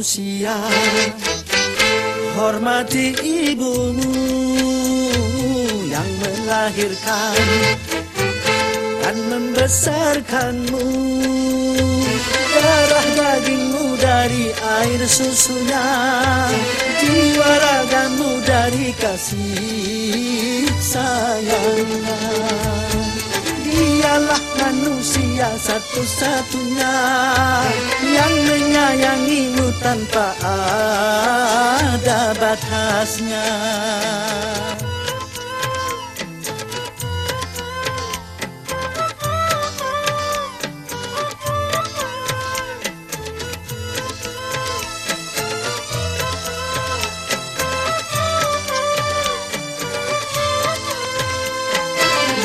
manusia. Hormati ibumu yang melahirkan dan membesarkanmu. Darah dagingmu dari air susunya Jiwa ragamu dari kasih sayangnya. Dialah manusia satu-satunya Yang menyayangimu tanpa ada batasnya.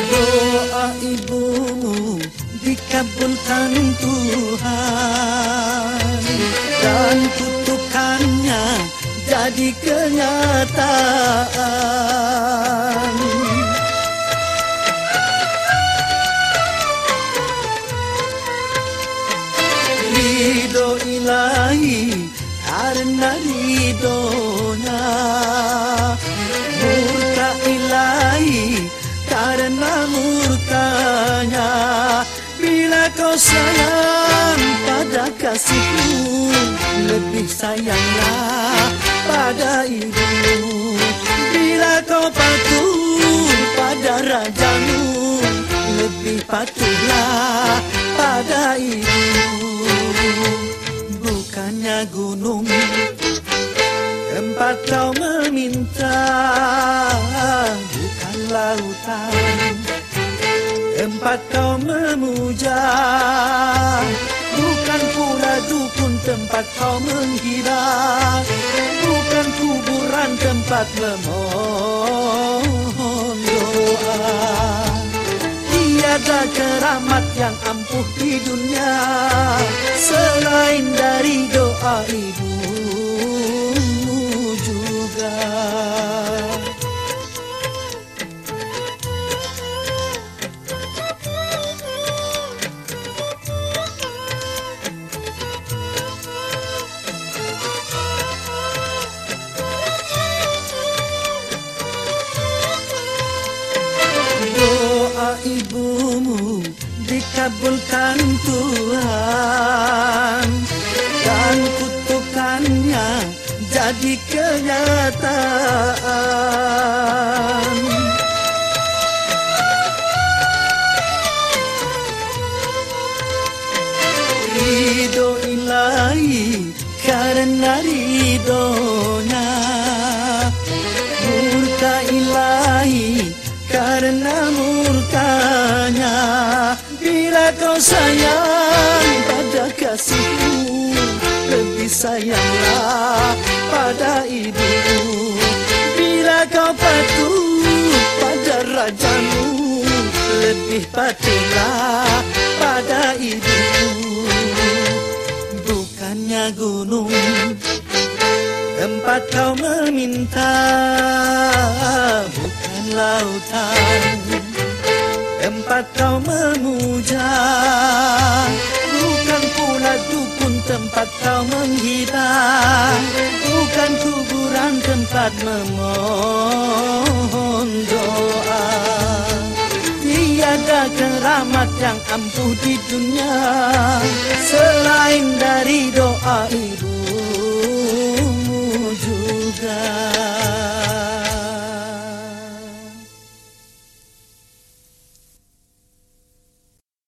Doa ibumu dikabulkan Tuhan dan kutukannya jadi kenyataan. Ridho ilahi karena ridhonya. Murka ilahi karena murkanya. Bila kau sayang pada kasihmu Lebih sayanglah pada ibumu. Bila kau patuh pada rajamu Lebih patuhlah pada ibumu. Bukannya gunung tempat kau meminta bukan lautan tempat kau memuja tempat kau menghina bukan kuburan tempat memohon doa. Tiada keramat yang ampuh di dunia ibumu dikabulkan Tuhan. Dan kutukannya jadi kenyataan. Ridho ilahi karena ridhonya sayang pada kasihmu. Lebih sayanglah pada ibumu. Bila kau patuh pada rajamu Lebih patuhlah pada ibumu. Bukannya gunung tempat kau meminta bukan lautan tempat kau memuja. Bukan pula dukun tempat kau menghina. Bukan kuburan tempat memohon doa. Tiada keramat yang ampuh di dunia Selain dari doa ibu